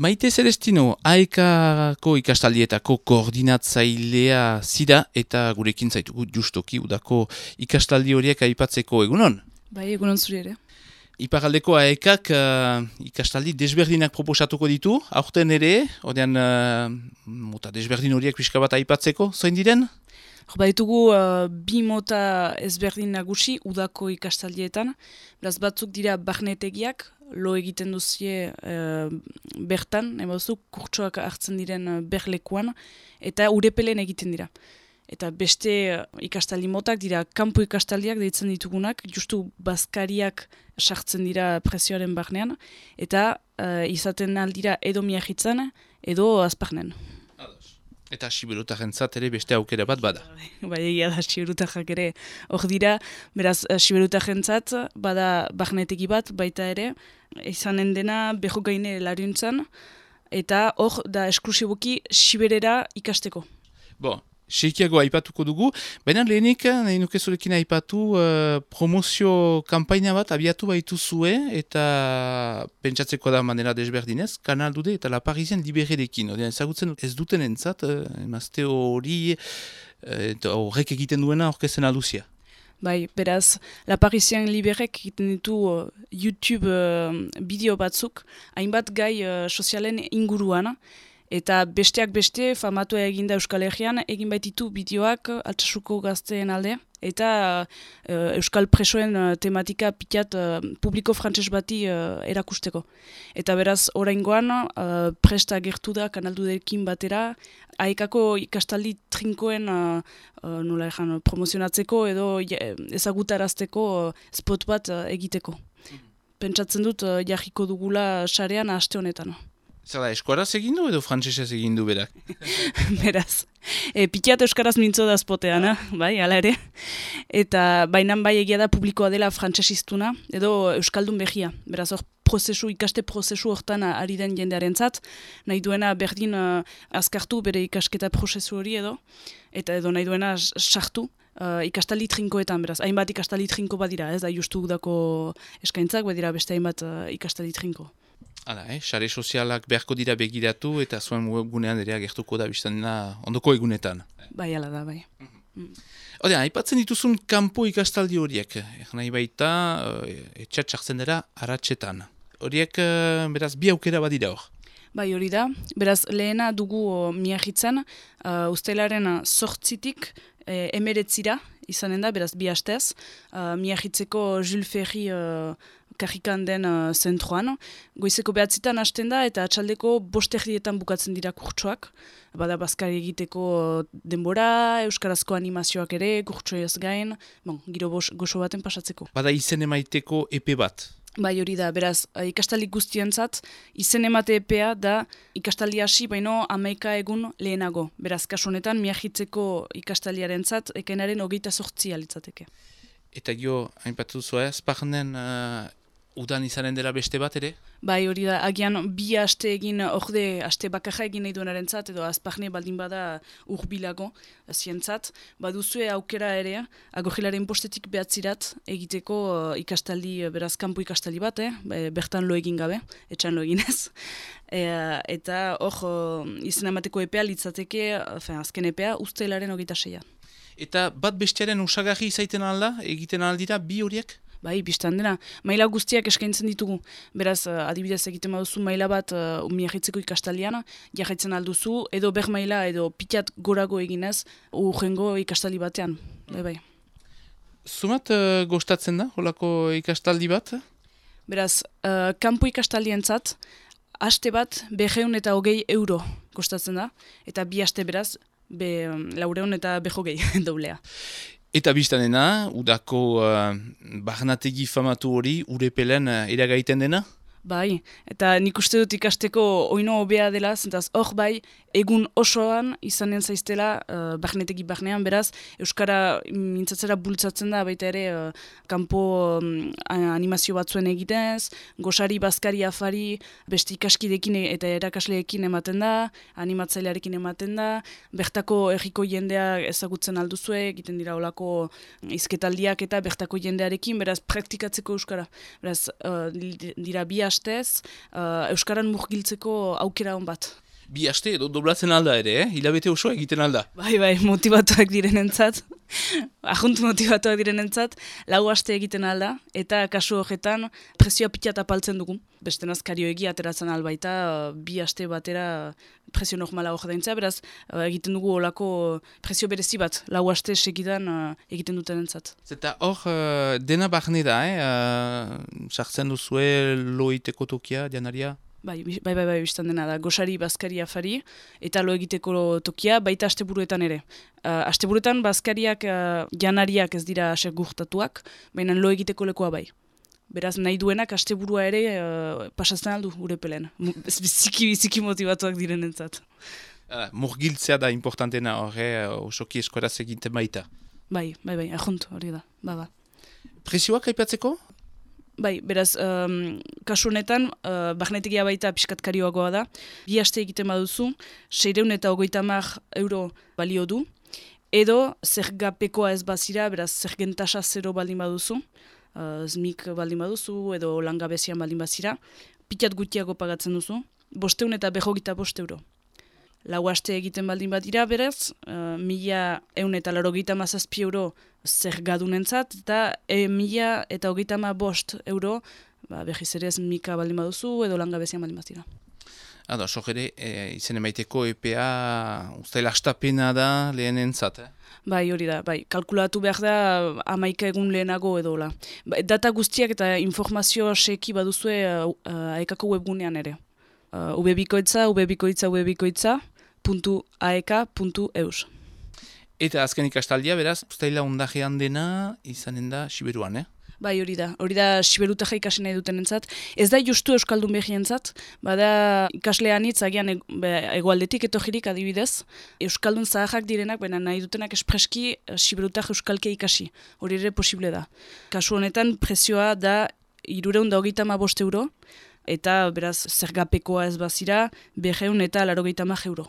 Maite Celestino, AEKako ikastaldietako koordinatzailea zida eta gurekin zaitugu justoki udako ikastaldi horiek aipatzeko egunon? Bai, egunon zuri ere. Iparaldeko AEKak uh, ikastaldi desberdinak proposatuko ditu, aurten ere, odean uh, mota desberdin horiek pixka bat aipatzeko, zoin diren? Ba, ditugu uh, bi mota ezberdin nagusi udako ikastaldietan. Beraz batzuk dira barnetegiak, lo egiten duzie uh, bertan, emazu, kurtsoak hartzen diren uh, berlekuan, eta urepelen egiten dira. Eta beste uh, ikastaldi motak dira kanpo ikastaldiak deitzen ditugunak, justu bazkariak sartzen dira presioaren barnean, eta uh, izaten aldira edo miahitzen, edo azparnen. Eta siberutajen ere beste aukera bat bada. Bai, egia da siberutajak ere hor dira, beraz siberutajen bada bagnetiki bat baita ere, izanen dena beho gaine lariuntzan, eta hor da esklusiboki siberera ikasteko. Bo, Seikiago aipatuko dugu, baina lehenik, nahi nuke zurekin aipatu, uh, promozio kampaina bat abiatu baitu zue, eta pentsatzeko da manera desberdinez, kanal dude eta la Parisien liberedekin. Odean, ezagutzen ez duten entzat, uh, emazte hori, uh, horrek egiten duena orkezen alduzia. Bai, beraz, La Parisien Liberek egiten ditu YouTube uh, bideo batzuk, hainbat gai uh, sozialen inguruan, Eta besteak beste, famatua eginda Euskal Herrian, egin baititu bideoak altsasuko gazteen alde. Eta uh, Euskal Presoen uh, tematika pitat uh, publiko frantses bati uh, erakusteko. Eta beraz, orain goan, uh, presta gertu da kanaldu dekin batera, haikako ikastaldi trinkoen uh, uh, nola egan, promozionatzeko edo ezagutarazteko uh, spot bat uh, egiteko. Mhm. Pentsatzen dut, uh, jarriko dugula sarean aste honetan. Da, eskuaraz egin du edo frantzesez egin du berak? Beraz, e, pikiat euskaraz mintzo da spotean, eh? bai, ala ere. Eta bainan bai egia da publikoa dela frantzesiztuna, edo euskaldun behia. Beraz, hor prozesu, ikaste prozesu hortan ari den jendearen zat, nahi duena berdin uh, azkartu bere ikasketa prozesu hori edo, eta edo nahi duena sartu. Uh, ikastali trinkoetan, beraz, hainbat ikastali trinko badira, ez da justu dako eskaintzak, badira beste hainbat uh, ikastali trinko. Hala, eh? sare sozialak beharko dira begiratu eta zuen webgunean ere gertuko da biztan ondoko egunetan. Bai, ala da, bai. Mm -hmm. haipatzen dituzun kanpo ikastaldi horiek, nahi baita, uh, etxat dira haratsetan. Horiek, uh, beraz, bi aukera badira hor. Bai, hori da. Beraz, lehena dugu uh, miahitzen, uh, ustelaren sortzitik uh, emeretzira, izanen da, beraz, bi hastez. Uh, miahitzeko Jules Ferri uh, kajikan den uh, zentroan. Goizeko behatzitan hasten da eta atxaldeko bosterdietan bukatzen dira kurtsoak. Bada bazkari egiteko uh, denbora, euskarazko animazioak ere, kurtsoez gain, bon, giro goxo baten pasatzeko. Bada izen emaiteko epe bat? Bai hori da, beraz, uh, ikastaldi guztientzat, izen emate epea da ikastaldi hasi baino amaika egun lehenago. Beraz, kasu honetan, miahitzeko ikastaldiaren zat, ekenaren hogeita sortzi alitzateke. Eta jo, hainpatu zua, esparnen udan izanen dela beste bat ere? Bai, hori da, agian bi aste egin, orde, aste bakarra egin nahi duenaren zat, edo azpahne baldin bada urbilago, zientzat. Baduzue aukera ere, agorrilaren postetik behatzirat, egiteko uh, ikastaldi, beraz, kanpo ikastaldi bat, eh? bertan lo egin gabe, etxan lo eginez. E, eta hor, uh, izan amateko epea litzateke, azken epea, ustelaren hogeita seia. Eta bat bestearen usagarri izaiten alda, egiten aldira, bi horiek? Bai, biztan dena, maila guztiak eskaintzen ditugu. Beraz, uh, adibidez egiten baduzu maila bat uh, umiahitzeko ikastaliana, jarraitzen alduzu, edo ber maila, edo pitat gorago eginez, urrengo ikastali batean. Bai, bai. Zumat uh, gostatzen da, holako ikastaldi bat? Beraz, uh, kanpo ikastaldien zat, haste bat beheun eta hogei euro kostatzen da, eta bi haste beraz, be, um, laureun eta beho gehi doblea. Eta biztanena, udako uh, barnategi famatu hori, urepelen uh, eragaiten dena? Bai, eta nik uste dut ikasteko oino hobea dela, zentaz hor bai, egun osoan izanen zaiztela uh, barnetegi barnean, beraz, Euskara mintzatzera bultzatzen da, baita ere, uh, kanpo um, animazio batzuen egitez, gosari, bazkari, afari, beste ikaskidekin e, eta erakasleekin ematen da, animatzailearekin ematen da, bertako erriko jendea ezagutzen alduzue, egiten dira olako izketaldiak eta bertako jendearekin, beraz, praktikatzeko Euskara. Beraz, uh, dira bi astez uh, Euskaran murgiltzeko aukera hon bat. Bi aste edo doblatzen alda ere, eh? hilabete oso egiten alda. Bai, bai, motivatuak direnentzat, ahunt motivatuak direnentzat, lau aste egiten alda, eta kasu horretan presioa pitat apaltzen dugu. Beste nazkario egi ateratzen albaita, bi aste batera presio normala hor daintza, beraz egiten dugu olako presio berezi bat, lau aste segidan egiten duten entzat. Zeta hor, dena barne da, eh? sartzen duzue loiteko tokia, dianaria? Bai, bai, bai, bai, biztan dena da, gosari, bazkari, afari, eta lo egiteko tokia, baita asteburuetan ere. Uh, asteburuetan, bazkariak, uh, janariak ez dira asek gurtatuak, baina lo egiteko lekoa bai. Beraz, nahi duenak asteburua ere uh, pasazten aldu, gure pelen. Biziki, biziki motivatuak diren entzat. Uh, murgiltzea da importantena horre, uh, osoki eskoraz egiten baita. Bai, bai, bai, ahunt hori da, ba, ba. Presioak aipatzeko? Bai, beraz, um, kasu uh, bagnetegia baita piskatkarioagoa da. Bi haste egiten baduzu, seireun eta hogeita mar euro balio du. Edo, zergapekoa ez bazira, beraz, zergentasa zero baldin baduzu, uh, zmik baldin baduzu, edo langabezian baldin bazira, pitat gutiago pagatzen duzu, bosteun eta behogita boste euro lau aste egiten baldin bat dira berez, uh, mila eun eta laro gita mazazpi euro zer gadunentzat, eta e, mila eta hogeita ma bost euro, ba, behiz ere ez mika baldin baduzu edo langabezian baldin bat dira. Ado, sok ere, e, izen emaiteko EPA uste lastapena da lehen entzat, eh? Bai, hori da, bai, kalkulatu behar da amaika egun lehenago edo la. Ba, data guztiak eta informazio seki baduzue uh, uh, webgunean ere. Uh, ubebikoitza, ubebikoitza, ubebikoitza, www.aeka.eus. Eta azken ikastaldia, beraz, ustaila ondajean dena izanen da Siberuan, eh? Bai, hori da. Hori da Siberuta ikasen nahi duten entzat. Ez da justu Euskaldun behien zat, bada ikaslean hitz agian egualdetik etojirik adibidez. Euskaldun zahajak direnak, baina nahi dutenak espreski eh, Siberuta Euskalke ikasi. Hori ere posible da. Kasu honetan, presioa da irureun da hogeita ma bost euro, eta beraz zergapekoa ez bazira, beheun eta laro euro.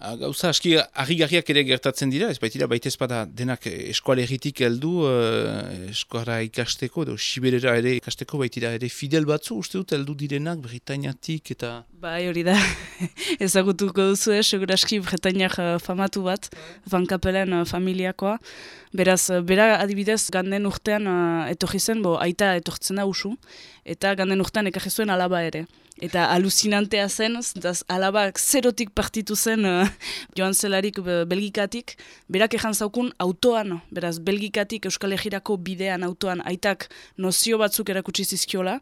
gauza, aski agigarriak ere gertatzen dira, ez baitira baita ezpada denak eskoalegitik heldu uh, eskoara ikasteko, edo siberera ere ikasteko baitira ere fidel batzu, uste dut heldu direnak Britainiatik eta... Bai hori da, ezagutuko duzu, eh, seguraski Britainiak uh, famatu bat, Van Kapelen uh, familiakoa. Beraz, bera adibidez, ganden urtean etorri zen, bo, aita etortzen da usu, eta ganden urtean ekarri zuen alaba ere eta aluzinantea zen, zentaz, alabak zerotik partitu zen uh, joan zelarik belgikatik, berak ejan zaukun autoan, beraz, belgikatik Euskal Ejirako bidean autoan aitak nozio batzuk erakutsi zizkiola,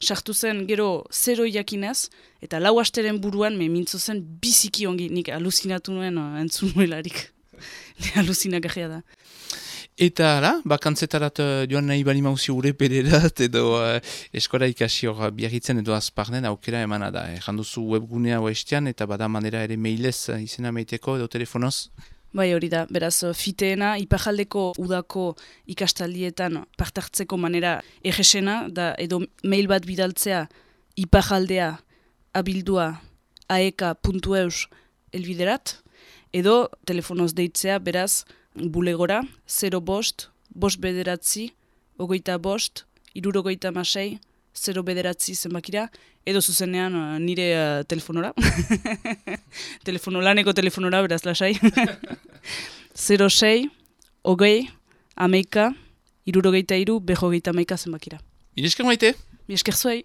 sartu zen gero zero jakinez, eta lau asteren buruan me mintzo zen biziki ongi, nik aluzinatu nuen entzun nuelarik. Aluzinak da. Eta, la, bakantzetarat joan nahi bali mauzi ure pederat edo uh, eskora ikasi hor biarritzen edo azparnen aukera emana da. Eh? Janduzu webgunea oestian eta bada manera ere mailez uh, izena meiteko edo telefonoz? Bai hori da, beraz, fiteena, ipajaldeko udako ikastaldietan partartzeko manera egesena, da edo mail bat bidaltzea ipajaldea abildua aeka.eus elbiderat, edo telefonoz deitzea, beraz, bulegora, 0 bost, bost bederatzi, ogoita bost, irurogoita masei, 0 bederatzi zenbakira, edo zuzenean uh, nire uh, telefonora. Telefono laneko telefonora, beraz lasai. 0 sei, ogei, ameika, irurogeita iru, behogeita ameika zenbakira. Iresker maite? Iresker zuei.